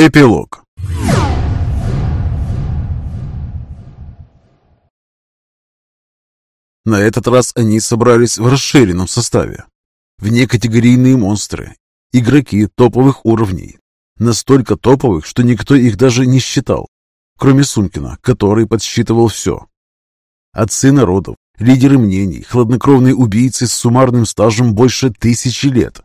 Эпилог На этот раз они собрались в расширенном составе. Внекатегорийные монстры, игроки топовых уровней. Настолько топовых, что никто их даже не считал, кроме Сумкина, который подсчитывал все. Отцы народов, лидеры мнений, хладнокровные убийцы с суммарным стажем больше тысячи лет.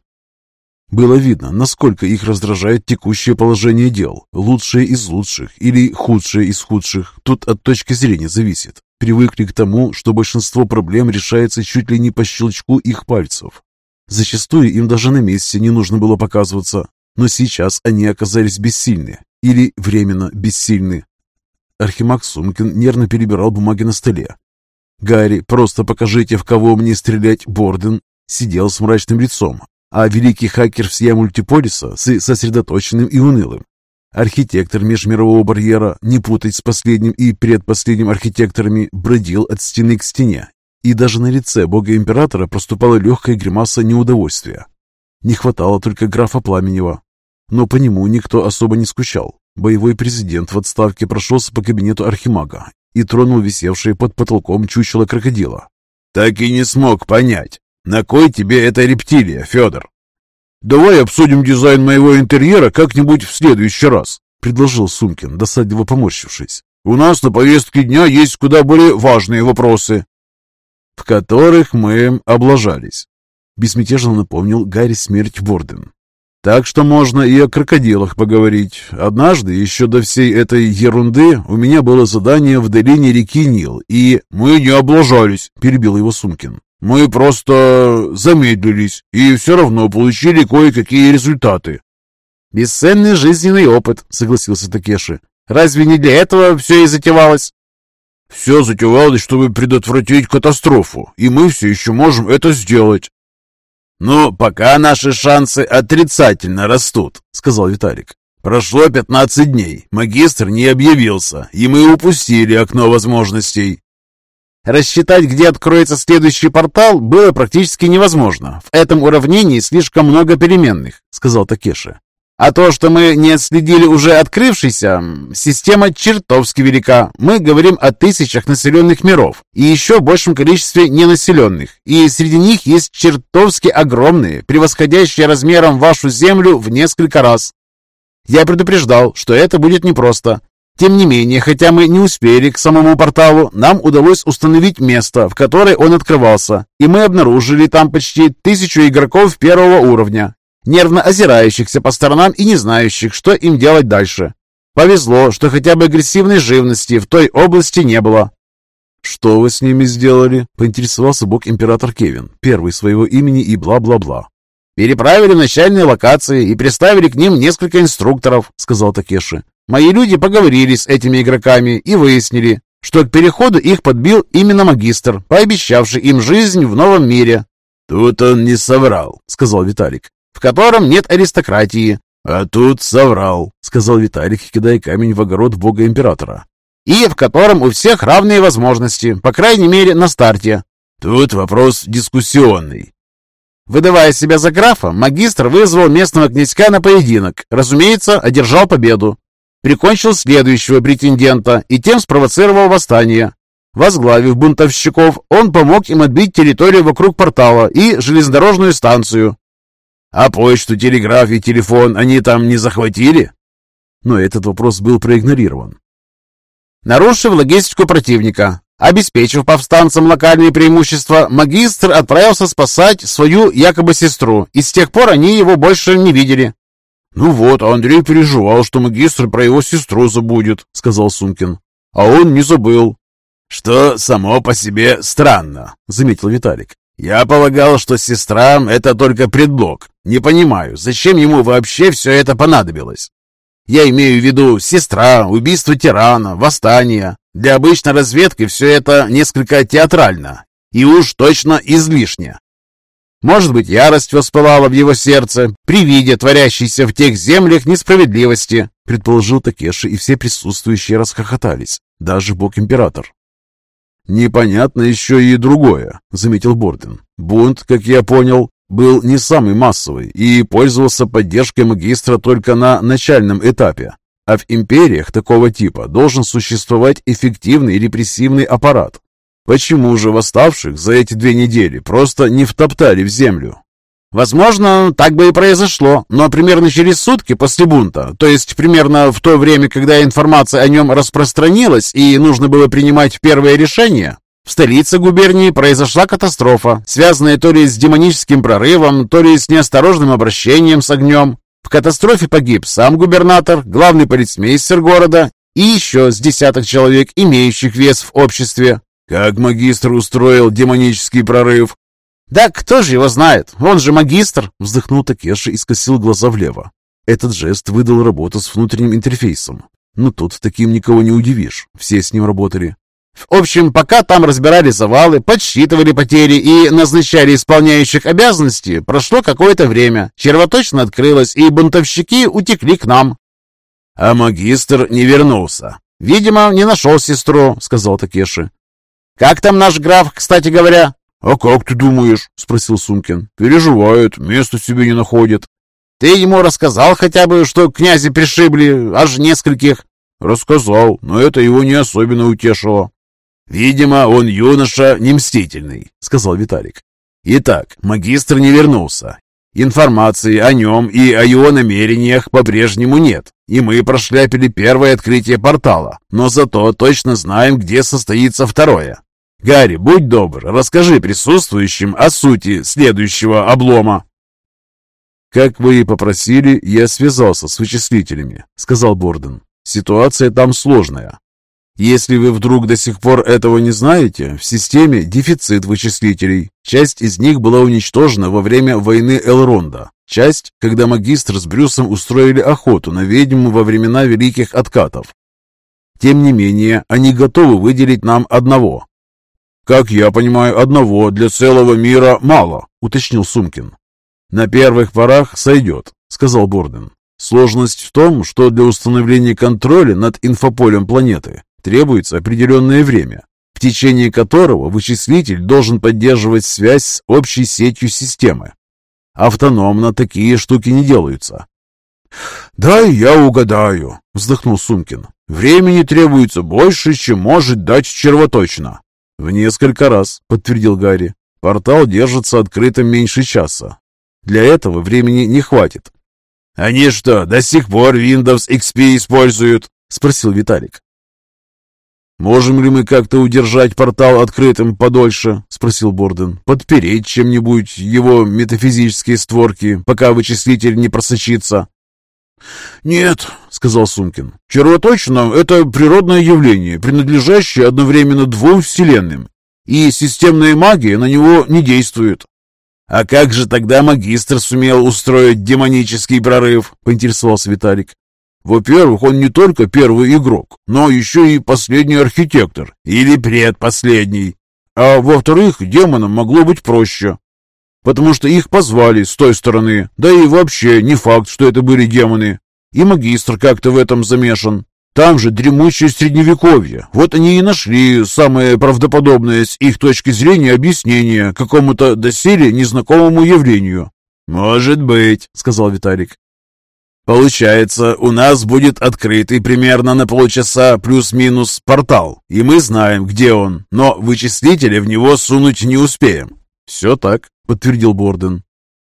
Было видно, насколько их раздражает текущее положение дел. Лучшие из лучших или худшие из худших, тут от точки зрения зависит привыкли к тому, что большинство проблем решается чуть ли не по щелчку их пальцев. Зачастую им даже на месте не нужно было показываться, но сейчас они оказались бессильны или временно бессильны. Архимаг Сумкин нервно перебирал бумаги на столе. Гарри, просто покажите, в кого мне стрелять, Борден, сидел с мрачным лицом, а великий хакер всея мультиполиса с сосредоточенным и унылым. Архитектор межмирового барьера, не путать с последним и предпоследним архитекторами, бродил от стены к стене, и даже на лице бога-императора проступала легкая гримаса неудовольствия. Не хватало только графа Пламенева, но по нему никто особо не скучал. Боевой президент в отставке прошелся по кабинету архимага и тронул висевшее под потолком чучело крокодила. «Так и не смог понять, на кой тебе эта рептилия, Федор?» «Давай обсудим дизайн моего интерьера как-нибудь в следующий раз», — предложил Сумкин, досадливо поморщившись. «У нас на повестке дня есть куда более важные вопросы, в которых мы облажались», — безмятежно напомнил Гарри смерть Борден. «Так что можно и о крокодилах поговорить. Однажды, еще до всей этой ерунды, у меня было задание в долине реки Нил, и...» «Мы не облажались», — перебил его Сумкин. Мы просто замедлились и все равно получили кое-какие результаты. «Бесценный жизненный опыт», — согласился Такеши. «Разве не для этого все и затевалось?» «Все затевалось, чтобы предотвратить катастрофу, и мы все еще можем это сделать». «Но пока наши шансы отрицательно растут», — сказал Виталик. «Прошло 15 дней, магистр не объявился, и мы упустили окно возможностей». Рассчитать, где откроется следующий портал, было практически невозможно. В этом уравнении слишком много переменных, сказал Такеши. А то, что мы не отследили уже открывшийся, система чертовски велика. Мы говорим о тысячах населенных миров и еще большем количестве ненаселенных. И среди них есть чертовски огромные, превосходящие размером вашу Землю в несколько раз. Я предупреждал, что это будет непросто. Тем не менее, хотя мы не успели к самому порталу, нам удалось установить место, в которое он открывался, и мы обнаружили там почти тысячу игроков первого уровня, нервно озирающихся по сторонам и не знающих, что им делать дальше. Повезло, что хотя бы агрессивной живности в той области не было. «Что вы с ними сделали?» — поинтересовался бог-император Кевин, первый своего имени и бла-бла-бла. «Переправили начальные локации и приставили к ним несколько инструкторов», — сказал Такеши. Мои люди поговорили с этими игроками и выяснили, что к переходу их подбил именно магистр, пообещавший им жизнь в новом мире. «Тут он не соврал», — сказал Виталик. «В котором нет аристократии». «А тут соврал», — сказал Виталик, кидая камень в огород бога-императора. «И в котором у всех равные возможности, по крайней мере, на старте». «Тут вопрос дискуссионный». Выдавая себя за графа, магистр вызвал местного князька на поединок. Разумеется, одержал победу прикончил следующего претендента и тем спровоцировал восстание. Возглавив бунтовщиков, он помог им отбить территорию вокруг портала и железнодорожную станцию. А почту, телеграф и телефон они там не захватили? Но этот вопрос был проигнорирован. Нарушив логистику противника, обеспечив повстанцам локальные преимущества, магистр отправился спасать свою якобы сестру, и с тех пор они его больше не видели. «Ну вот, Андрей переживал, что магистр про его сестру забудет», — сказал Сумкин. «А он не забыл». «Что само по себе странно», — заметил Виталик. «Я полагал, что сестра — это только предлог. Не понимаю, зачем ему вообще все это понадобилось? Я имею в виду сестра, убийство тирана, восстание. Для обычной разведки все это несколько театрально и уж точно излишне. Может быть, ярость воспылала в его сердце при виде творящейся в тех землях несправедливости, предположил Такеши, и все присутствующие расхохотались, даже бог-император. «Непонятно еще и другое», — заметил Борден. «Бунт, как я понял, был не самый массовый и пользовался поддержкой магистра только на начальном этапе. А в империях такого типа должен существовать эффективный репрессивный аппарат. Почему же восставших за эти две недели просто не втоптали в землю? Возможно, так бы и произошло, но примерно через сутки после бунта, то есть примерно в то время, когда информация о нем распространилась и нужно было принимать первые решения, в столице губернии произошла катастрофа, связанная то ли с демоническим прорывом, то ли с неосторожным обращением с огнем. В катастрофе погиб сам губернатор, главный полицмейстер города и еще с десяток человек, имеющих вес в обществе. Как магистр устроил демонический прорыв? Да кто же его знает? Он же магистр, вздохнул Такеши и скосил глаза влево. Этот жест выдал работу с внутренним интерфейсом. Но тут таким никого не удивишь. Все с ним работали. В общем, пока там разбирали завалы, подсчитывали потери и назначали исполняющих обязанности, прошло какое-то время. Червоточина открылась, и бунтовщики утекли к нам. А магистр не вернулся. «Видимо, не нашел сестру», — сказал Такеши. «Как там наш граф, кстати говоря?» «А как ты думаешь?» — спросил Сумкин. «Переживает, места себе не находит». «Ты ему рассказал хотя бы, что князи пришибли, аж нескольких?» «Рассказал, но это его не особенно утешило». «Видимо, он юноша не мстительный», — сказал Виталик. «Итак, магистр не вернулся. Информации о нем и о его намерениях по-прежнему нет, и мы прошляпили первое открытие портала, но зато точно знаем, где состоится второе. Гарри, будь добр, расскажи присутствующим о сути следующего облома». «Как вы и попросили, я связался с вычислителями», — сказал Борден. «Ситуация там сложная. Если вы вдруг до сих пор этого не знаете, в системе дефицит вычислителей. Часть из них была уничтожена во время войны Элронда. Часть, когда магистр с Брюсом устроили охоту на ведьму во времена Великих Откатов. Тем не менее, они готовы выделить нам одного. «Как я понимаю, одного для целого мира мало», — уточнил Сумкин. «На первых порах сойдет», — сказал Борден. «Сложность в том, что для установления контроля над инфополем планеты требуется определенное время, в течение которого вычислитель должен поддерживать связь с общей сетью системы. Автономно такие штуки не делаются. «Да, я угадаю», — вздохнул Сумкин. «Времени требуется больше, чем может дать червоточина». «В несколько раз», — подтвердил Гарри. «Портал держится открытым меньше часа. Для этого времени не хватит». «Они что, до сих пор Windows XP используют?» — спросил Виталик. «Можем ли мы как-то удержать портал открытым подольше?» — спросил Борден. «Подпереть чем-нибудь его метафизические створки, пока вычислитель не просочится?» «Нет», — сказал Сумкин. «Червоточина — это природное явление, принадлежащее одновременно двум вселенным, и системная магия на него не действует». «А как же тогда магистр сумел устроить демонический прорыв?» — поинтересовался Виталик. Во-первых, он не только первый игрок, но еще и последний архитектор, или предпоследний. А во-вторых, демонам могло быть проще, потому что их позвали с той стороны, да и вообще не факт, что это были демоны. И магистр как-то в этом замешан. Там же дремучее средневековье. Вот они и нашли самое правдоподобное с их точки зрения объяснение какому-то доселе незнакомому явлению. «Может быть», — сказал Виталик. Получается, у нас будет открытый примерно на полчаса плюс-минус портал, и мы знаем, где он, но вычислителя в него сунуть не успеем. Все так, подтвердил Борден.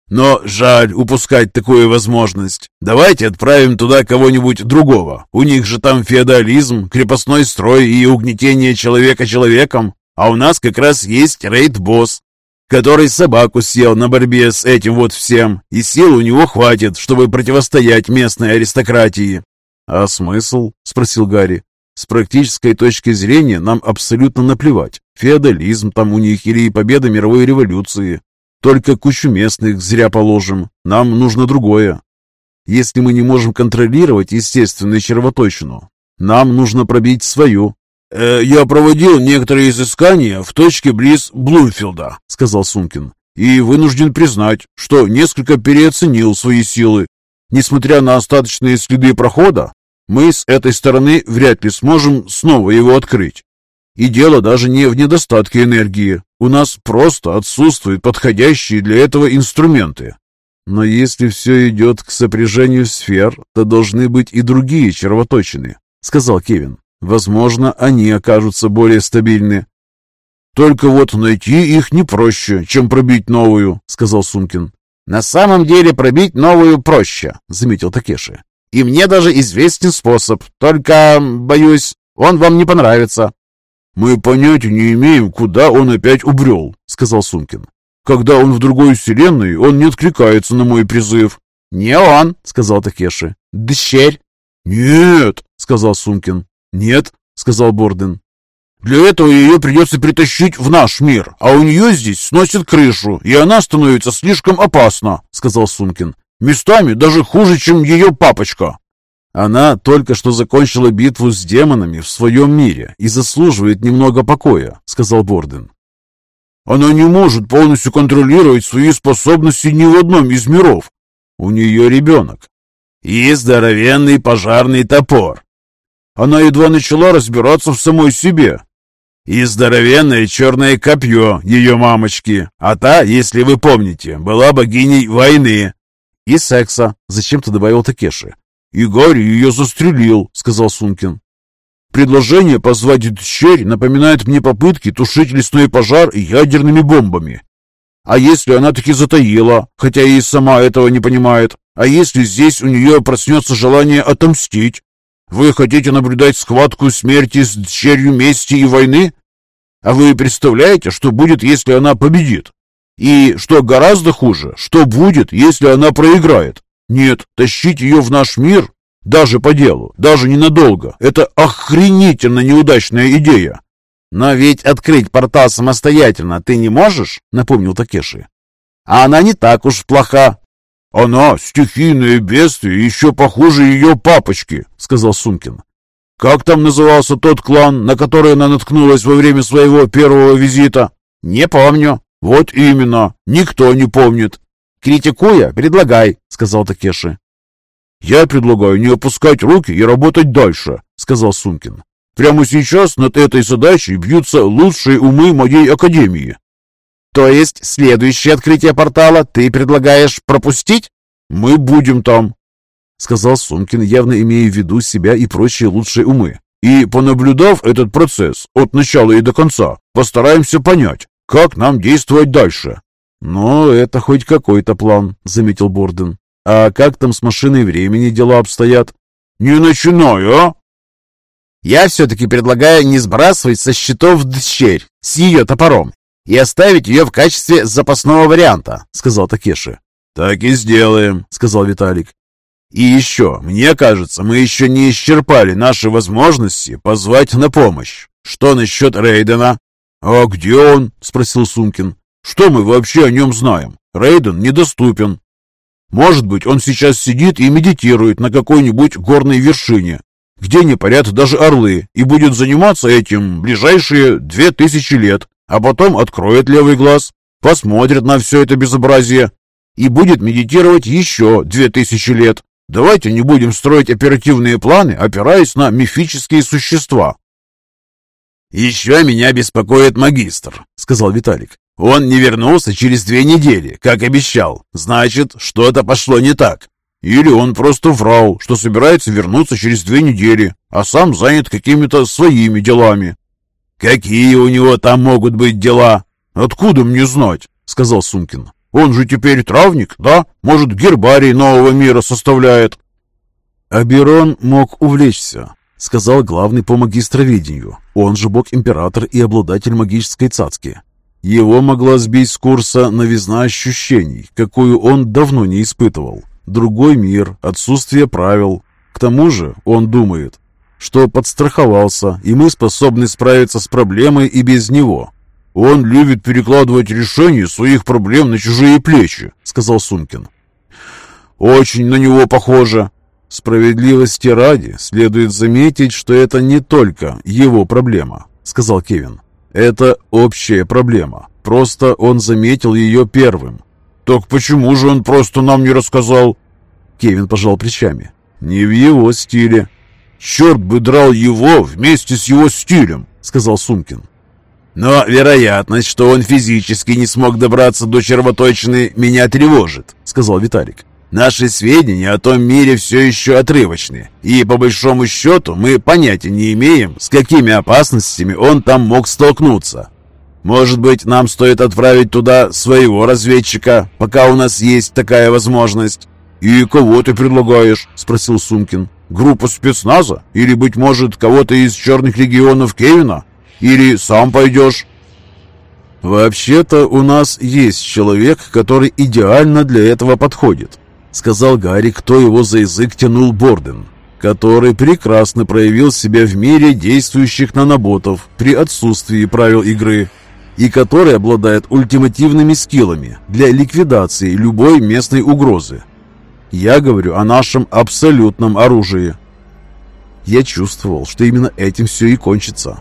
Но жаль упускать такую возможность. Давайте отправим туда кого-нибудь другого. У них же там феодализм, крепостной строй и угнетение человека человеком. А у нас как раз есть рейд-босс, который собаку съел на борьбе с этим вот всем, и сил у него хватит, чтобы противостоять местной аристократии». «А смысл?» — спросил Гарри. «С практической точки зрения нам абсолютно наплевать, феодализм там у них или победа мировой революции. Только кучу местных зря положим, нам нужно другое. Если мы не можем контролировать естественную червоточину, нам нужно пробить свою, «Э, «Я проводил некоторые изыскания в точке близ Блумфилда», — сказал Сумкин, «и вынужден признать, что несколько переоценил свои силы. Несмотря на остаточные следы прохода, мы с этой стороны вряд ли сможем снова его открыть. И дело даже не в недостатке энергии. У нас просто отсутствуют подходящие для этого инструменты. Но если все идет к сопряжению сфер, то должны быть и другие червоточины, сказал Кевин. Возможно, они окажутся более стабильны. Только вот найти их не проще, чем пробить новую, сказал Сумкин. На самом деле пробить новую проще, заметил Такеши. И мне даже известен способ, только, боюсь, он вам не понравится. «Мы понятия не имеем, куда он опять убрел», — сказал Сумкин. «Когда он в другой вселенной, он не откликается на мой призыв». «Не он», — сказал Такеши. «Дщерь». «Нет», — сказал Сумкин. «Нет», — сказал Борден. «Для этого ее придется притащить в наш мир, а у нее здесь сносит крышу, и она становится слишком опасна», — сказал Сумкин. «Местами даже хуже, чем ее папочка». Она только что закончила битву с демонами в своем мире и заслуживает немного покоя», — сказал Борден. «Она не может полностью контролировать свои способности ни в одном из миров. У нее ребенок. И здоровенный пожарный топор. Она едва начала разбираться в самой себе. И здоровенное черное копье ее мамочки. А та, если вы помните, была богиней войны. И секса, зачем-то добавил Такеши. «И Гарри ее застрелил», — сказал Сункин. «Предложение позвать дщерь напоминает мне попытки тушить лесной пожар ядерными бомбами. А если она таки затаила, хотя и сама этого не понимает? А если здесь у нее проснется желание отомстить? Вы хотите наблюдать схватку смерти с дщерью мести и войны? А вы представляете, что будет, если она победит? И, что гораздо хуже, что будет, если она проиграет? Нет, тащить ее в наш мир, даже по делу, даже ненадолго, это охренительно неудачная идея. Но ведь открыть портал самостоятельно ты не можешь, напомнил Такеши. А она не так уж плоха. Она стихийное бедствие, еще похуже ее папочки, сказал Сумкин. Как там назывался тот клан, на который она наткнулась во время своего первого визита? Не помню. Вот именно, никто не помнит. «Критикуя, предлагай», — сказал Такеши. «Я предлагаю не опускать руки и работать дальше», — сказал Сумкин. «Прямо сейчас над этой задачей бьются лучшие умы моей академии». «То есть следующее открытие портала ты предлагаешь пропустить?» «Мы будем там», — сказал Сумкин, явно имея в виду себя и прочие лучшие умы. «И, понаблюдав этот процесс от начала и до конца, постараемся понять, как нам действовать дальше». «Ну, это хоть какой-то план», — заметил Борден. «А как там с машиной времени дела обстоят?» «Не начинай, а!» «Я все-таки предлагаю не сбрасывать со счетов дщерь с ее топором и оставить ее в качестве запасного варианта», — сказал Такеши. «Так и сделаем», — сказал Виталик. «И еще, мне кажется, мы еще не исчерпали наши возможности позвать на помощь. Что насчет Рейдена?» «А где он?» — спросил Сумкин. Что мы вообще о нем знаем? Рейден недоступен. Может быть, он сейчас сидит и медитирует на какой-нибудь горной вершине, где не парят даже орлы, и будет заниматься этим ближайшие две тысячи лет, а потом откроет левый глаз, посмотрит на все это безобразие и будет медитировать еще две тысячи лет. Давайте не будем строить оперативные планы, опираясь на мифические существа. «Еще меня беспокоит магистр», — сказал Виталик. Он не вернулся через две недели, как обещал. Значит, что-то пошло не так. Или он просто врал, что собирается вернуться через две недели, а сам занят какими-то своими делами. Какие у него там могут быть дела? Откуда мне знать? Сказал Сумкин. Он же теперь травник, да? Может, гербарий нового мира составляет? Аберон мог увлечься, сказал главный по магистроведению. Он же бог-император и обладатель магической цацки. Его могла сбить с курса новизна ощущений, какую он давно не испытывал. Другой мир, отсутствие правил. К тому же он думает, что подстраховался, и мы способны справиться с проблемой и без него. «Он любит перекладывать решение своих проблем на чужие плечи», — сказал Сумкин. «Очень на него похоже». «Справедливости ради следует заметить, что это не только его проблема», — сказал Кевин. Это общая проблема. Просто он заметил ее первым. «Так почему же он просто нам не рассказал?» Кевин пожал плечами. «Не в его стиле». «Черт бы драл его вместе с его стилем!» сказал Сумкин. «Но вероятность, что он физически не смог добраться до червоточины, меня тревожит», — сказал Виталик. «Наши сведения о том мире все еще отрывочны, и по большому счету мы понятия не имеем, с какими опасностями он там мог столкнуться. Может быть, нам стоит отправить туда своего разведчика, пока у нас есть такая возможность?» «И кого ты предлагаешь?» — спросил Сумкин. «Группу спецназа? Или, быть может, кого-то из черных регионов Кевина? Или сам пойдешь?» «Вообще-то у нас есть человек, который идеально для этого подходит», — сказал Гарри, кто его за язык тянул Борден, который прекрасно проявил себя в мире действующих наноботов при отсутствии правил игры и который обладает ультимативными скиллами для ликвидации любой местной угрозы, я говорю о нашем абсолютном оружии. Я чувствовал, что именно этим все и кончится.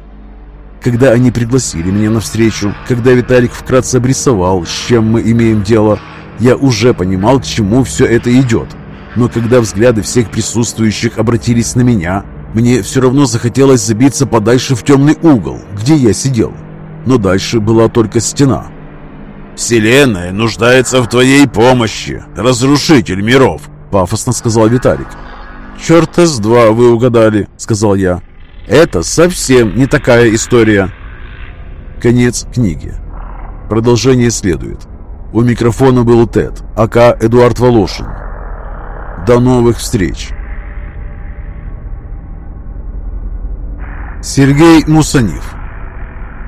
Когда они пригласили меня на встречу, когда Виталик вкратце обрисовал, с чем мы имеем дело, я уже понимал, к чему все это идет. Но когда взгляды всех присутствующих обратились на меня, мне все равно захотелось забиться подальше в темный угол, где я сидел. Но дальше была только стена, «Вселенная нуждается в твоей помощи, разрушитель миров», — пафосно сказал Виталик. «Черта с два вы угадали», — сказал я. «Это совсем не такая история». Конец книги. Продолжение следует. У микрофона был Тед, АК Эдуард Волошин. До новых встреч. Сергей Мусанив.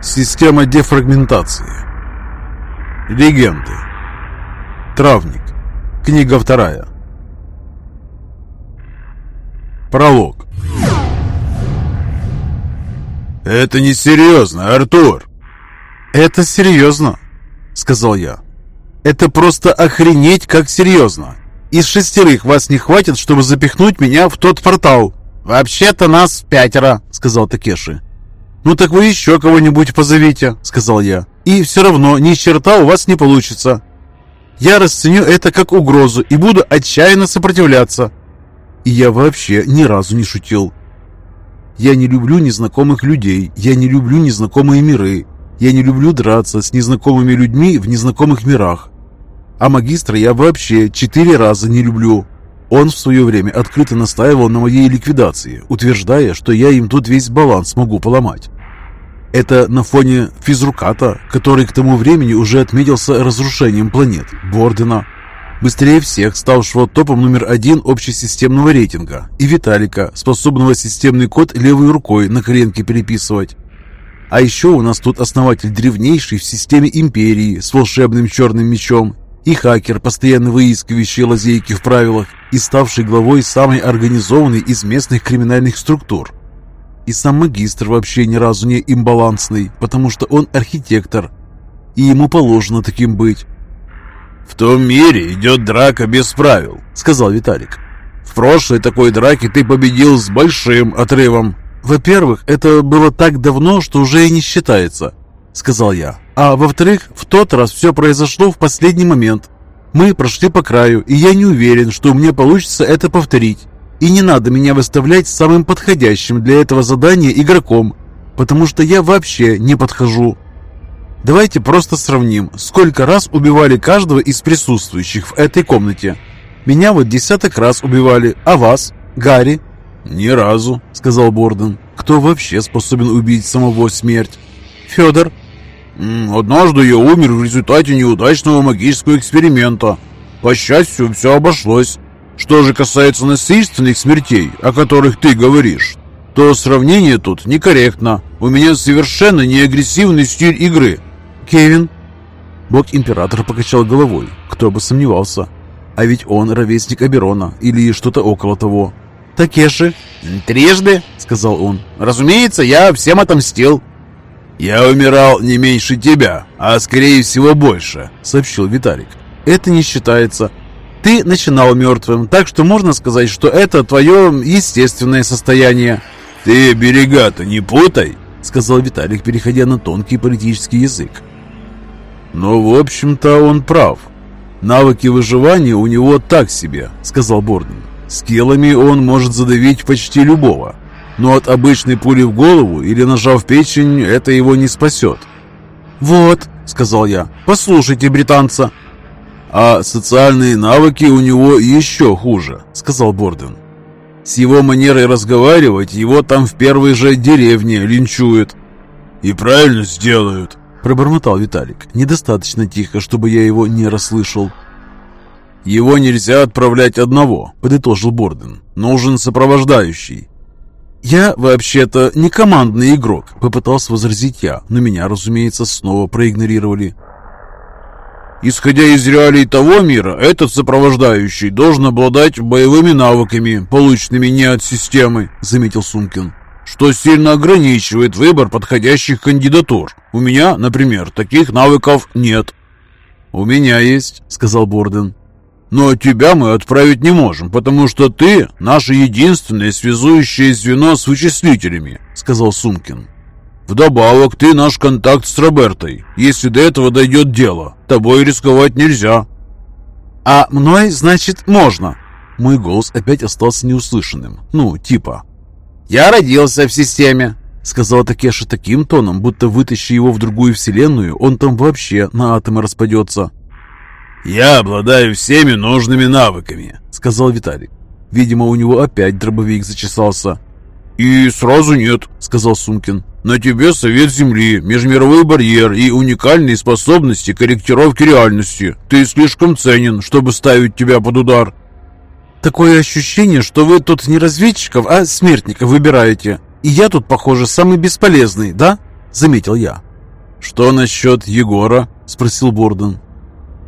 Система дефрагментации. Легенды. Травник. Книга вторая. Пролог. «Это не серьезно, Артур!» «Это серьезно», — сказал я. «Это просто охренеть как серьезно. Из шестерых вас не хватит, чтобы запихнуть меня в тот портал». «Вообще-то нас пятеро», — сказал Такеши. «Ну так вы еще кого-нибудь позовите», — сказал я. «И все равно ни черта у вас не получится. Я расценю это как угрозу и буду отчаянно сопротивляться». И я вообще ни разу не шутил. Я не люблю незнакомых людей, я не люблю незнакомые миры, я не люблю драться с незнакомыми людьми в незнакомых мирах. А магистра я вообще четыре раза не люблю. Он в свое время открыто настаивал на моей ликвидации, утверждая, что я им тут весь баланс могу поломать. Это на фоне физруката, который к тому времени уже отметился разрушением планет, Бордена, быстрее всех ставшего топом номер один общесистемного рейтинга, и Виталика, способного системный код левой рукой на коленке переписывать. А еще у нас тут основатель древнейшей в системе империи с волшебным черным мечом и хакер, постоянно выискивающий лазейки в правилах и ставший главой самой организованной из местных криминальных структур. И сам магистр вообще ни разу не имбалансный, потому что он архитектор, и ему положено таким быть. «В том мире идет драка без правил», — сказал Виталик. «В прошлой такой драке ты победил с большим отрывом». «Во-первых, это было так давно, что уже и не считается», — сказал я. «А во-вторых, в тот раз все произошло в последний момент. Мы прошли по краю, и я не уверен, что мне получится это повторить. И не надо меня выставлять самым подходящим для этого задания игроком, потому что я вообще не подхожу. Давайте просто сравним, сколько раз убивали каждого из присутствующих в этой комнате. Меня вот десяток раз убивали, а вас, Гарри? «Ни разу», — сказал Борден. «Кто вообще способен убить самого смерть?» «Федор?» «Однажды я умер в результате неудачного магического эксперимента. По счастью, все обошлось. Что же касается насильственных смертей, о которых ты говоришь, то сравнение тут некорректно. У меня совершенно не агрессивный стиль игры. Кевин? Бог-император покачал головой. Кто бы сомневался. А ведь он ровесник Аберона или что-то около того. Такеши? Трижды, сказал он. Разумеется, я всем отомстил. «Я умирал не меньше тебя, а скорее всего больше», — сообщил Виталик. «Это не считается. Ты начинал мертвым, так что можно сказать, что это твое естественное состояние. Ты берега-то не путай, сказал Виталик, переходя на тонкий политический язык. Но, в общем-то, он прав. Навыки выживания у него так себе, сказал Борден. Скиллами он может задавить почти любого. Но от обычной пули в голову или ножа в печень это его не спасет. «Вот», — сказал я, — «послушайте британца». «А социальные навыки у него еще хуже», — сказал Борден. «С его манерой разговаривать его там в первой же деревне линчуют». «И правильно сделают», — пробормотал Виталик, недостаточно тихо, чтобы я его не расслышал. «Его нельзя отправлять одного», — подытожил Борден. «Нужен сопровождающий». «Я, вообще-то, не командный игрок», — попытался возразить я, но меня, разумеется, снова проигнорировали. Исходя из реалий того мира, этот сопровождающий должен обладать боевыми навыками, полученными не от системы, заметил Сумкин, что сильно ограничивает выбор подходящих кандидатур. У меня, например, таких навыков нет. У меня есть, сказал Борден. Но тебя мы отправить не можем, потому что ты наше единственное связующее звено с вычислителями», — сказал Сумкин. «Вдобавок ты наш контакт с Робертой. Если до этого дойдет дело, тобой рисковать нельзя». «А мной, значит, можно?» Мой голос опять остался неуслышанным. Ну, типа. «Я родился в системе», — сказал Такеша таким тоном, будто вытащи его в другую вселенную, он там вообще на атомы распадется. «Я обладаю всеми нужными навыками», — сказал Виталий. Видимо, у него опять дробовик зачесался. «И сразу нет», — сказал Сумкин. «На тебе совет Земли, межмировой барьер и уникальные способности корректировки реальности. Ты слишком ценен, чтобы ставить тебя под удар». «Такое ощущение, что вы тут не разведчиков, а смертников выбираете. И я тут, похоже, самый бесполезный, да?» — заметил я. «Что насчет Егора?» — спросил Борден.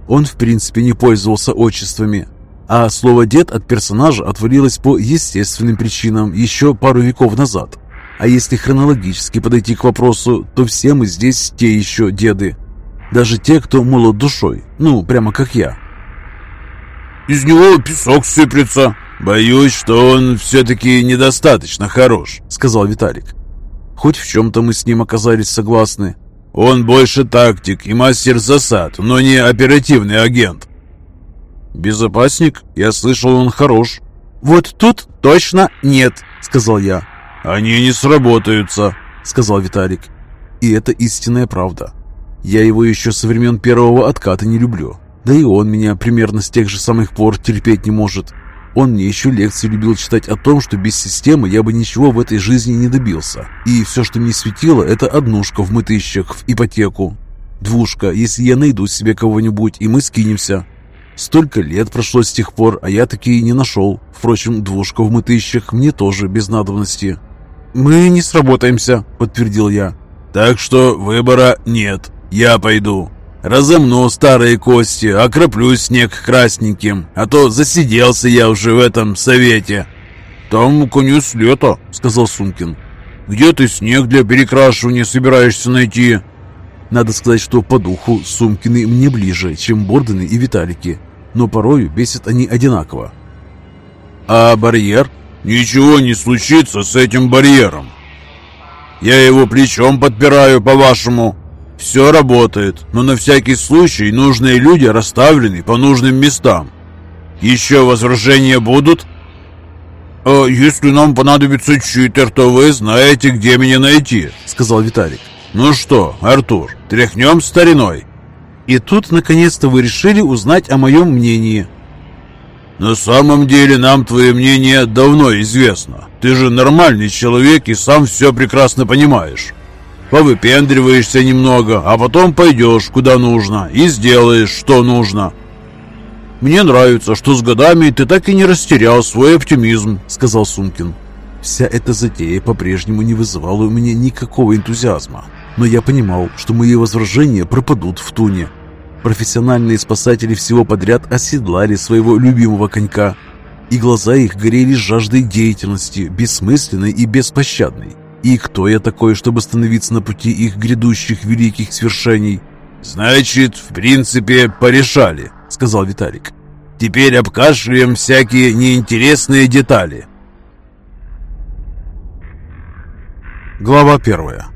Он, в принципе, не пользовался отчествами, а слово «дед» от персонажа отвалилось по естественным причинам еще пару веков назад. А если хронологически подойти к вопросу, то все мы здесь те еще деды. Даже те, кто молод душой, ну, прямо как я. «Из него песок сыплется. Боюсь, что он все-таки недостаточно хорош», — сказал Виталик. Хоть в чем-то мы с ним оказались согласны. Он больше тактик и мастер засад, но не оперативный агент. Безопасник? Я слышал, он хорош. Вот тут точно нет, сказал я. Они не сработаются, сказал Виталик. И это истинная правда. Я его еще со времен первого отката не люблю. Да и он меня примерно с тех же самых пор терпеть не может. Он мне еще лекции любил читать о том, что без системы я бы ничего в этой жизни не добился. И все, что мне светило, это однушка в мытыщах, в ипотеку. Двушка, если я найду себе кого-нибудь, и мы скинемся. Столько лет прошло с тех пор, а я такие не нашел. Впрочем, двушка в мытыщах мне тоже без надобности. «Мы не сработаемся», — подтвердил я. «Так что выбора нет. Я пойду». Разомну старые кости, окроплю снег красненьким, а то засиделся я уже в этом совете. Там конец лета, сказал Сумкин. Где ты снег для перекрашивания собираешься найти? Надо сказать, что по духу Сумкины мне ближе, чем Бордены и Виталики, но порою бесят они одинаково. А барьер? Ничего не случится с этим барьером. Я его плечом подпираю, по-вашему. Все работает, но на всякий случай нужные люди расставлены по нужным местам. Еще возражения будут? А если нам понадобится читер, то вы знаете, где меня найти, сказал Виталик. Ну что, Артур, тряхнем стариной? И тут, наконец-то, вы решили узнать о моем мнении. На самом деле нам твое мнение давно известно. Ты же нормальный человек и сам все прекрасно понимаешь повыпендриваешься немного, а потом пойдешь куда нужно и сделаешь, что нужно. Мне нравится, что с годами ты так и не растерял свой оптимизм, сказал Сумкин. Вся эта затея по-прежнему не вызывала у меня никакого энтузиазма, но я понимал, что мои возражения пропадут в туне. Профессиональные спасатели всего подряд оседлали своего любимого конька, и глаза их горели жаждой деятельности, бессмысленной и беспощадной. И кто я такой, чтобы становиться на пути их грядущих великих свершений? «Значит, в принципе, порешали», — сказал Виталик. «Теперь обкашляем всякие неинтересные детали». Глава первая